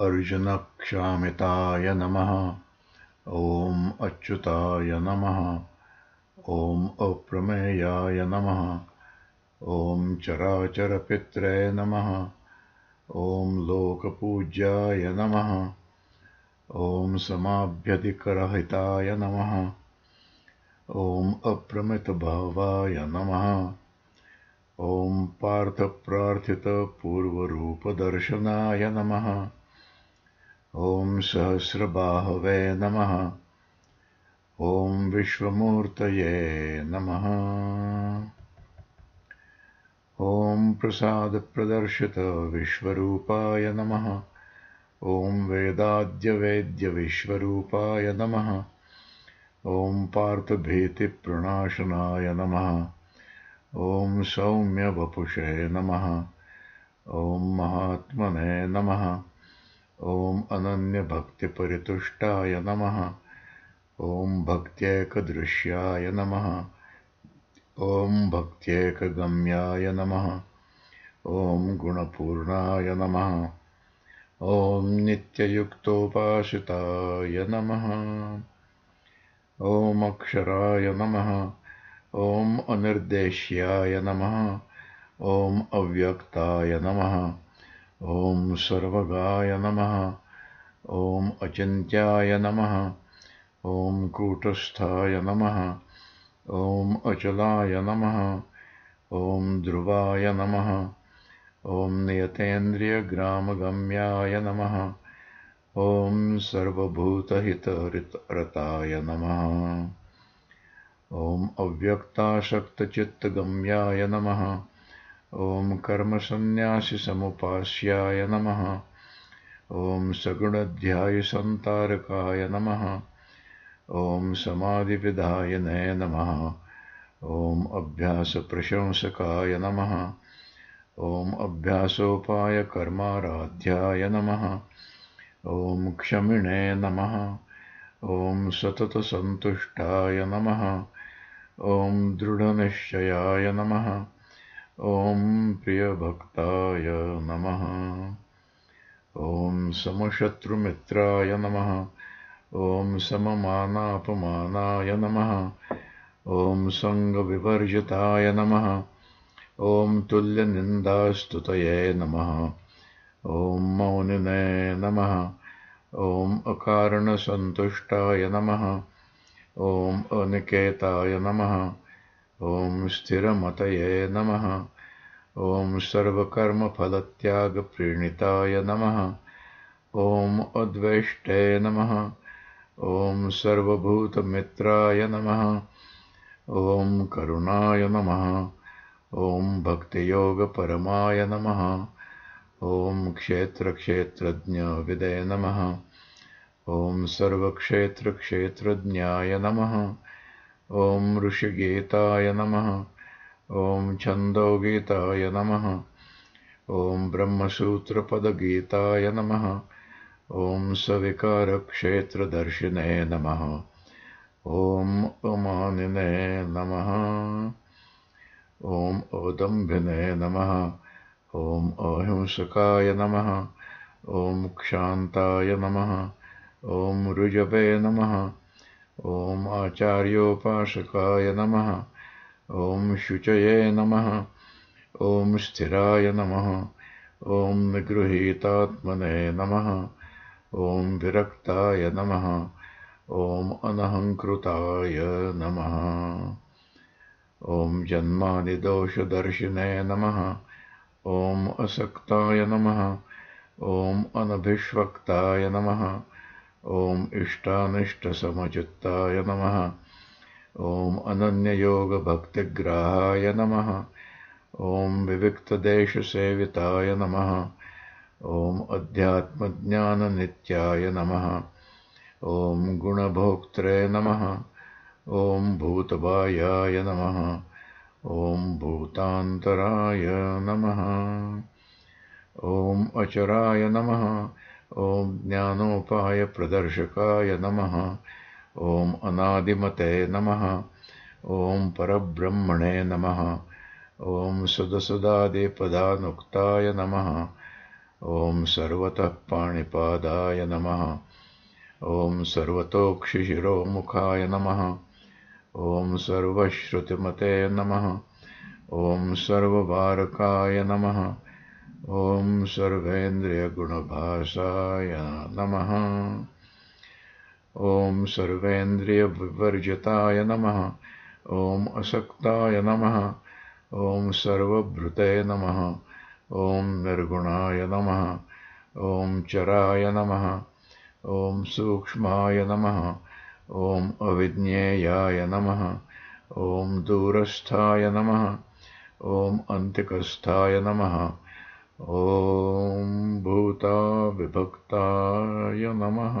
अर्जुनक्षामिताय नमः। ॐ अच्युताय नमः। ॐ अप्रमेयाय नमः। ॐ चराचरपित्रे नमः। ॐ लोकपूज्याय नमः। ॐ समाभ्यधिकरहिताय नमः। ॐ अप्रमितभावाय नमः। ॐ पार्थप्रार्थितपूर्वरूपदर्शनाय नमः ॐ सहस्रबाहवे नमः। ॐ विश्वमूर्तये नमः। ॐ प्रसादप्रदर्शितविश्वरूपाय नमः। ॐ वेदाद्यवेद्यविश्वरूपाय नमः। ॐ पार्थभीतिप्रणाशनाय नमः। ॐ सौम्यवपुषे नमः। ॐ महात्मने नमः ॐ अनन्यभक्तिपरितुष्टाय नमः। ॐ भक्त्येकदृश्याय नमः। ॐ भक्त्येकगम्याय नमः। ॐ गुणपूर्णाय नमः। ॐ नित्ययुक्तोपासिताय नमः। ॐ अक्षराय नमः। ॐ अनिर्देश्याय नमः। ॐ अव्यक्ताय नमः ॐ सर्वगाय नमः। ॐ अचिन्त्याय नमः। ॐ कूटस्थाय नमः। ॐ अचलाय नमः। ॐ ध्रुवाय नमः। ॐ नियतेन्द्रियग्रामगम्याय नमः। ॐ सर्वभूतहितरताय नमः। ॐ अव्यक्ताशक्तचित्तगम्याय नमः ॐ कर्मसन्न्यासिसमुपास्याय नमः। ॐ सगुणध्यायसन्तारकाय नमः। ॐ समाधिविधायने नमः। ॐ अभ्यासप्रशंसकाय नमः। ॐ अभ्यासोपायकर्माराध्याय नमः। ॐ क्षमिणे नमः। ॐ सततसन्तुष्टाय नमः। ॐ दृढनिश्चयाय नमः ॐ प्रियभक्ताय नमः। ॐ समशत्रुमित्राय नमः। ॐ सममानापमानाय नमः। ॐ सङ्गविवर्जिताय नमः। ॐ तुल्यनिन्दास्तुतये नमः। ॐ मौनिने नमः। ॐ अकारणसन्तुष्टाय नमः। ॐ अनिकेताय नमः ॐ स्थिरमतये नमः। ॐ सर्वकर्मफलत्यागप्रीणिताय नमः। ॐ अद्वेष्टे नमः। ॐ सर्वभूतमित्राय नमः। ॐ करुणाय नमः। ॐ भक्तियोगपरमाय नमः। ॐ क्षेत्रक्षेत्रज्ञविदे नमः। ॐ सर्वक्षेत्रक्षेत्रज्ञाय नमः ॐ ऋषिगीताय नमः। ॐ छन्दोगीताय नमः। ॐ ब्रह्मसूत्रपदगीताय नमः। ॐ सविकारक्षेत्रदर्शिने नमः। ॐ अमानिने नमः। ॐ औदम्भिने नमः। ॐ अहिंसकाय नमः। ॐ क्षान्ताय नमः। ॐ ऋजवे नमः ॐ आचार्योपासकाय नमः। ॐ शुचये नमः। ॐ स्थिराय नमः। ॐ निगृहीतात्मने नमः। ॐ विरक्ताय नमः। ॐ अनहङ्कृताय नमः। ॐ जन्मादिदोषदर्शिने नमः। ॐ असक्ताय नमः। ॐ अनभिष्वक्ताय नमः ॐ इष्टानिष्टसमचित्ताय नमः। ॐ अनन्ययोगभक्तिग्राहाय नमः। ॐ विविक्तदेशसेविताय नमः। ॐ अध्यात्मज्ञाननित्याय नमः। ॐ गुणभोक्त्रे नमः। ॐ भूतबायाय नमः। ॐ भूतान्तराय नमः। ॐ अचराय नमः ॐ ज्ञानोपायप्रदर्शकाय नमः। ॐ अनादिमते नमः। ॐ परब्रह्मणे नमः। ॐ सुदसुदादिपदानुक्ताय नमः। ॐ सर्वतः पाणिपादाय नमः। ॐ सर्वतोक्षिशिरोमुखाय नमः। ॐ सर्वश्रुतिमते नमः। ॐ सर्वबारकाय नमः ॐ सर्वेन्द्रियगुणभासाय नमः। ॐ सर्वेन्द्रियविवर्जिताय नमः। ॐ असक्ताय नमः। ॐ सर्वभृते नमः। ॐ निर्गुणाय नमः। ॐ चराय नमः। ॐ सूक्ष्माय नमः। ॐ अविज्ञेयाय नमः। ॐ दूरस्थाय नमः। ॐ अन्तिकस्थाय नमः ॐ भूता विभक्ताय नमः